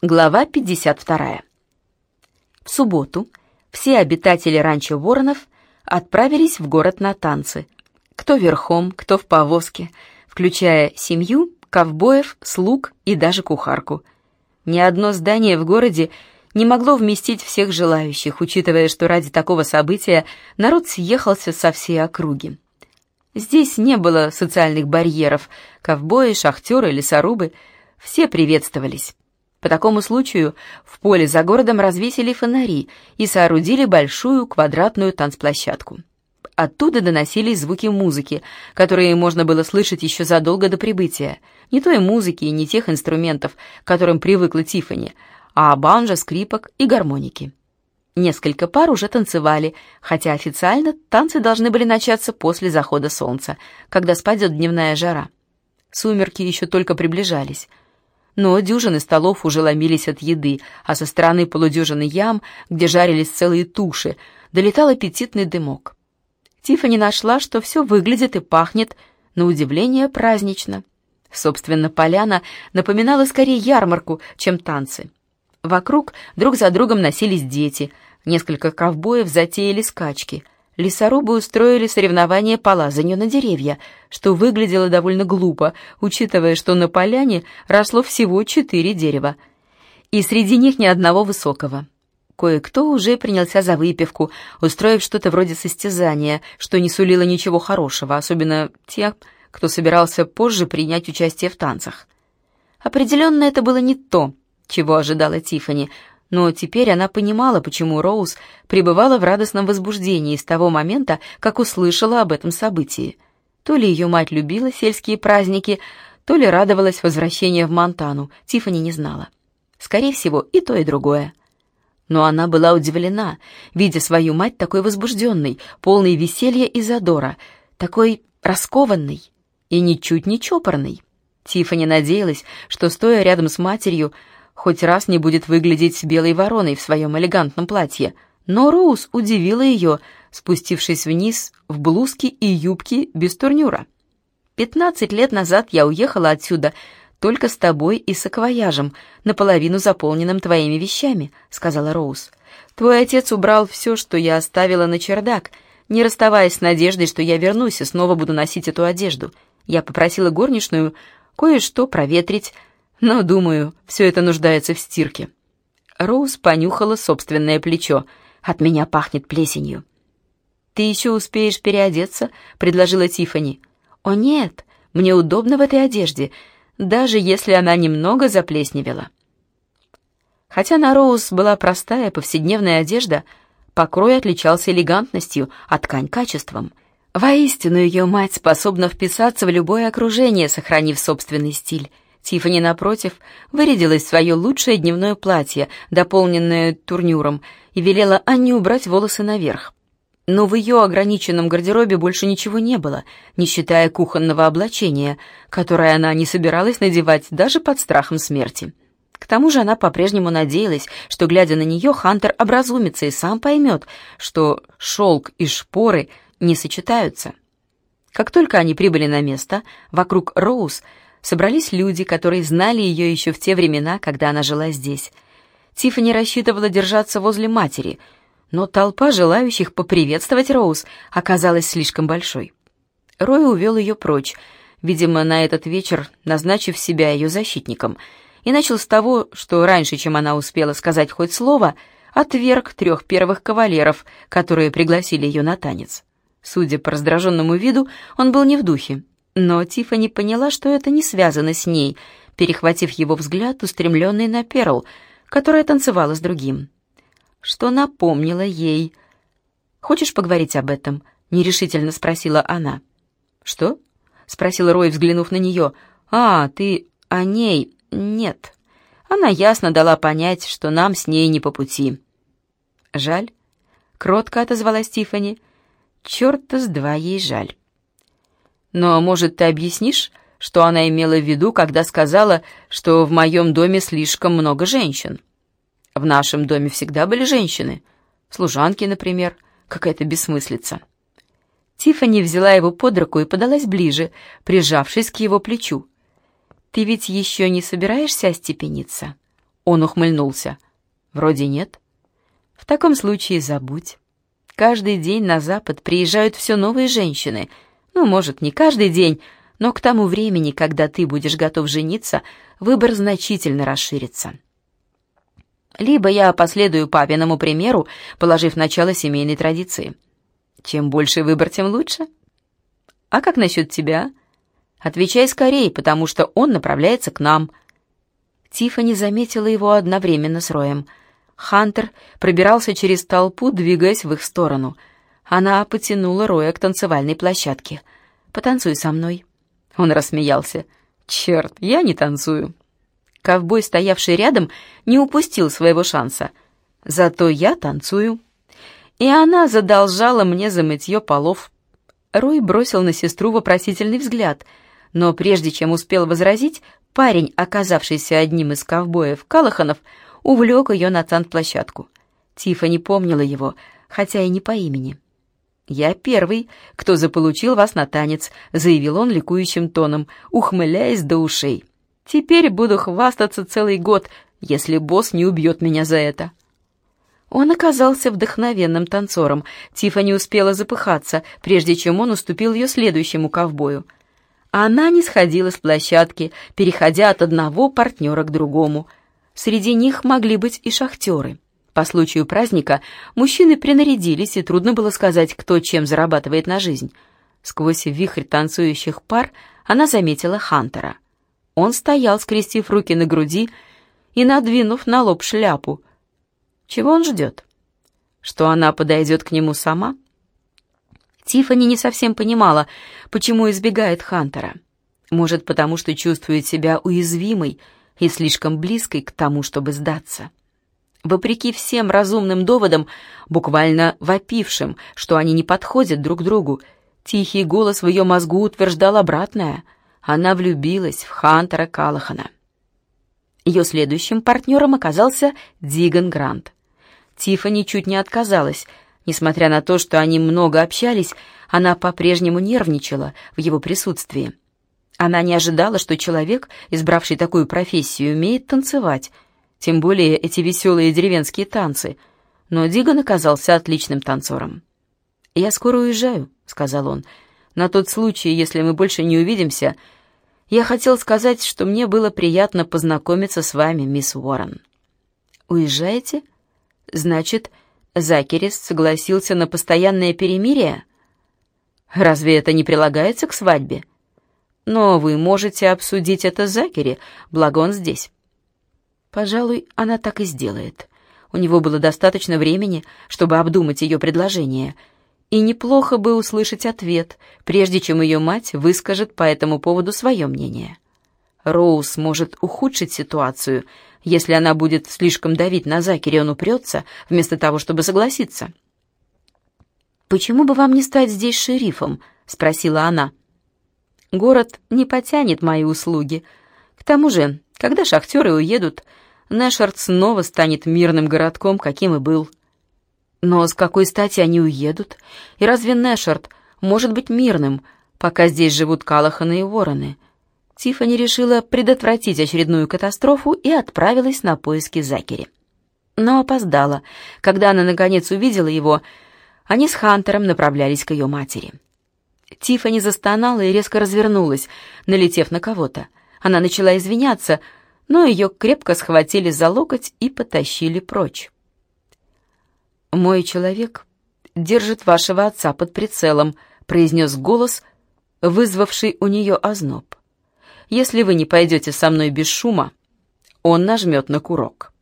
Глава 52. В субботу все обитатели ранчо Воронов отправились в город на танцы. Кто верхом, кто в повозке, включая семью, ковбоев, слуг и даже кухарку. Ни одно здание в городе не могло вместить всех желающих, учитывая, что ради такого события народ съехался со всей округи. Здесь не было социальных барьеров, ковбои, шахтеры, лесорубы — все приветствовались. По такому случаю в поле за городом развесили фонари и соорудили большую квадратную танцплощадку. Оттуда доносились звуки музыки, которые можно было слышать еще задолго до прибытия. Не той музыки и не тех инструментов, к которым привыкла Тиффани, а банджо, скрипок и гармоники. Несколько пар уже танцевали, хотя официально танцы должны были начаться после захода солнца, когда спадет дневная жара. Сумерки еще только приближались но дюжины столов уже ломились от еды, а со стороны полудюжины ям, где жарились целые туши, долетал аппетитный дымок. Тиффани нашла, что все выглядит и пахнет, на удивление, празднично. Собственно, поляна напоминала скорее ярмарку, чем танцы. Вокруг друг за другом носились дети, несколько ковбоев затеяли скачки — лесорубы устроили соревнования по лазанию на деревья, что выглядело довольно глупо, учитывая, что на поляне росло всего четыре дерева. И среди них ни одного высокого. Кое-кто уже принялся за выпивку, устроив что-то вроде состязания, что не сулило ничего хорошего, особенно те, кто собирался позже принять участие в танцах. Определенно это было не то, чего ожидала Тифани, но теперь она понимала, почему Роуз пребывала в радостном возбуждении с того момента, как услышала об этом событии. То ли ее мать любила сельские праздники, то ли радовалась возвращению в Монтану, Тиффани не знала. Скорее всего, и то, и другое. Но она была удивлена, видя свою мать такой возбужденной, полной веселья и задора, такой раскованной и ничуть не чопорной. Тиффани надеялась, что, стоя рядом с матерью, хоть раз не будет выглядеть белой вороной в своем элегантном платье. Но Роуз удивила ее, спустившись вниз в блузки и юбки без турнюра. «Пятнадцать лет назад я уехала отсюда только с тобой и с акваяжем, наполовину заполненным твоими вещами», — сказала Роуз. «Твой отец убрал все, что я оставила на чердак, не расставаясь с надеждой, что я вернусь и снова буду носить эту одежду. Я попросила горничную кое-что проветрить, но, думаю, все это нуждается в стирке». Роуз понюхала собственное плечо. «От меня пахнет плесенью». «Ты еще успеешь переодеться?» — предложила Тифани. «О нет, мне удобно в этой одежде, даже если она немного заплесневела». Хотя на Роуз была простая повседневная одежда, покрой отличался элегантностью, а ткань — качеством. Воистину, ее мать способна вписаться в любое окружение, сохранив собственный стиль. Тиффани, напротив, вырядилась в свое лучшее дневное платье, дополненное турнюром, и велела Анне убрать волосы наверх. Но в ее ограниченном гардеробе больше ничего не было, не считая кухонного облачения, которое она не собиралась надевать даже под страхом смерти. К тому же она по-прежнему надеялась, что, глядя на нее, Хантер образумится и сам поймет, что шелк и шпоры не сочетаются. Как только они прибыли на место, вокруг Роуз собрались люди, которые знали ее еще в те времена, когда она жила здесь. Тиффани рассчитывала держаться возле матери, но толпа желающих поприветствовать Роуз оказалась слишком большой. Рой увел ее прочь, видимо, на этот вечер назначив себя ее защитником, и начал с того, что раньше, чем она успела сказать хоть слово, отверг трех первых кавалеров, которые пригласили ее на танец. Судя по раздраженному виду, он был не в духе, но Тиффани поняла, что это не связано с ней, перехватив его взгляд, устремленный на Перл, которая танцевала с другим. Что напомнило ей. «Хочешь поговорить об этом?» — нерешительно спросила она. «Что?» — спросил Рой, взглянув на нее. «А, ты о ней? Нет». Она ясно дала понять, что нам с ней не по пути. «Жаль?» — кротко отозвалась Тиффани. «Черта с два ей жаль». Но, может, ты объяснишь, что она имела в виду, когда сказала, что в моем доме слишком много женщин? В нашем доме всегда были женщины. Служанки, например. Какая-то бессмыслица. Тиффани взяла его под руку и подалась ближе, прижавшись к его плечу. «Ты ведь еще не собираешься остепениться?» Он ухмыльнулся. «Вроде нет». «В таком случае забудь. Каждый день на Запад приезжают все новые женщины. Ну, может, не каждый день, но к тому времени, когда ты будешь готов жениться, выбор значительно расширится». Либо я последую папиному примеру, положив начало семейной традиции. Чем больше выбор, тем лучше. А как насчет тебя? Отвечай скорее, потому что он направляется к нам. Тиффани заметила его одновременно с Роем. Хантер пробирался через толпу, двигаясь в их сторону. Она потянула Роя к танцевальной площадке. «Потанцуй со мной». Он рассмеялся. «Черт, я не танцую». Ковбой, стоявший рядом, не упустил своего шанса. Зато я танцую. И она задолжала мне за мытье полов. Рой бросил на сестру вопросительный взгляд, но прежде чем успел возразить, парень, оказавшийся одним из ковбоев Калаханов, увлек ее на танцплощадку. Тифа не помнила его, хотя и не по имени. «Я первый, кто заполучил вас на танец», — заявил он ликующим тоном, ухмыляясь до ушей. Теперь буду хвастаться целый год, если босс не убьет меня за это». Он оказался вдохновенным танцором. Тифа не успела запыхаться, прежде чем он уступил ее следующему ковбою. Она не сходила с площадки, переходя от одного партнера к другому. Среди них могли быть и шахтеры. По случаю праздника мужчины принарядились, и трудно было сказать, кто чем зарабатывает на жизнь. Сквозь вихрь танцующих пар она заметила Хантера — он стоял, скрестив руки на груди и надвинув на лоб шляпу. Чего он ждет? Что она подойдет к нему сама? Тиффани не совсем понимала, почему избегает Хантера. Может, потому что чувствует себя уязвимой и слишком близкой к тому, чтобы сдаться. Вопреки всем разумным доводам, буквально вопившим, что они не подходят друг другу, тихий голос в ее мозгу утверждал обратное — она влюбилась в Хантера Калахана. Ее следующим партнером оказался Диган Грант. Тиффани чуть не отказалась. Несмотря на то, что они много общались, она по-прежнему нервничала в его присутствии. Она не ожидала, что человек, избравший такую профессию, умеет танцевать, тем более эти веселые деревенские танцы. Но Диган оказался отличным танцором. «Я скоро уезжаю», — сказал он. «На тот случай, если мы больше не увидимся, я хотел сказать, что мне было приятно познакомиться с вами, мисс Уоррен. Уезжаете? Значит, Закерис согласился на постоянное перемирие? Разве это не прилагается к свадьбе? Но вы можете обсудить это с Закери, благо он здесь. Пожалуй, она так и сделает. У него было достаточно времени, чтобы обдумать ее предложение — и неплохо бы услышать ответ, прежде чем ее мать выскажет по этому поводу свое мнение. Роуз может ухудшить ситуацию, если она будет слишком давить на Закери, он упрется, вместо того, чтобы согласиться. «Почему бы вам не стать здесь шерифом?» — спросила она. «Город не потянет мои услуги. К тому же, когда шахтеры уедут, Нэшард снова станет мирным городком, каким и был». Но с какой стати они уедут? И разве Нэшард может быть мирным, пока здесь живут Калаханы и Вороны? Тиффани решила предотвратить очередную катастрофу и отправилась на поиски Закери. Но опоздала. Когда она наконец увидела его, они с Хантером направлялись к ее матери. Тиффани застонала и резко развернулась, налетев на кого-то. Она начала извиняться, но ее крепко схватили за локоть и потащили прочь. «Мой человек держит вашего отца под прицелом», — произнес голос, вызвавший у нее озноб. «Если вы не пойдете со мной без шума, он нажмет на курок».